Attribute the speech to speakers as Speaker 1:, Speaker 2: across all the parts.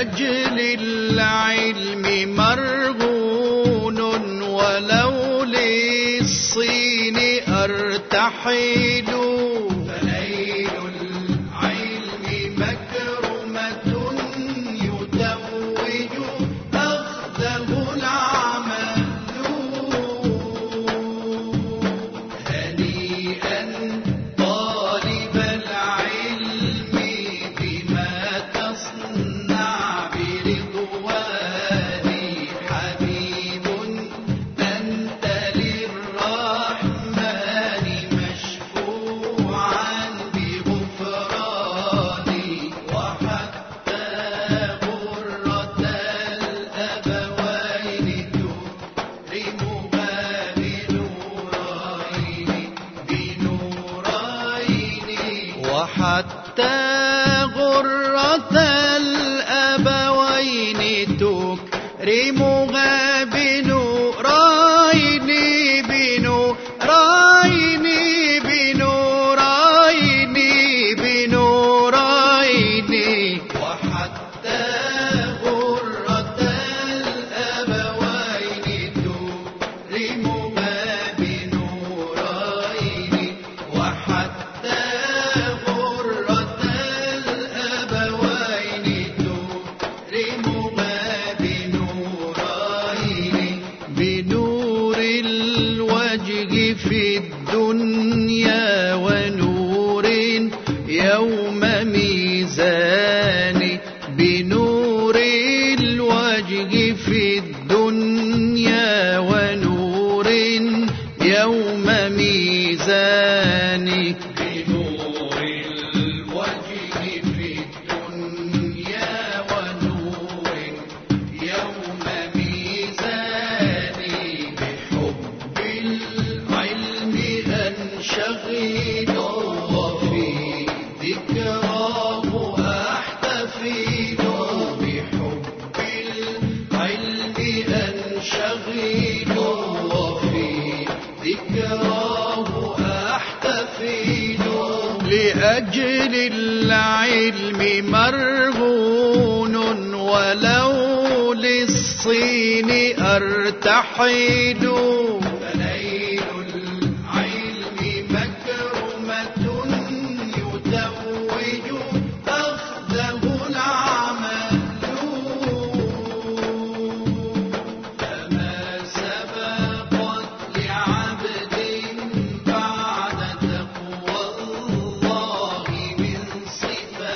Speaker 1: لأجل العلم مرهون ولو
Speaker 2: للصين أرتحلون في الدنيا ونور يوم ميزان ميزان
Speaker 1: بنور الوجه في الدنيا ونور يوم ميزاني. بحب العلم أنشغل وفي ذكراه أحتفل. بحب العلم أنشغل
Speaker 2: لأجل العلم مرهون ولو للصين أرتحل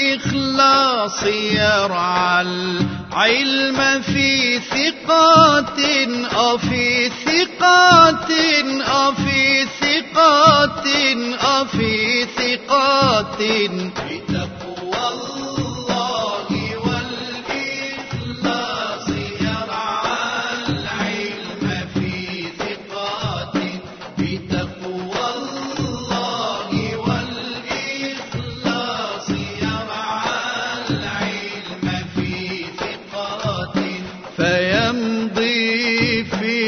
Speaker 1: والإخلاص يرعى العلم في ثقات
Speaker 2: أفي ثقات أفي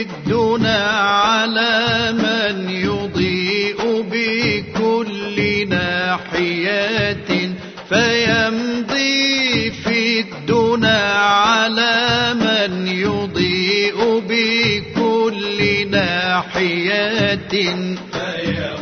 Speaker 2: الدنا على من يضيء بكل ناحية فيمضي في الدنا على من يضيء بكل ناحية.
Speaker 1: فيمضي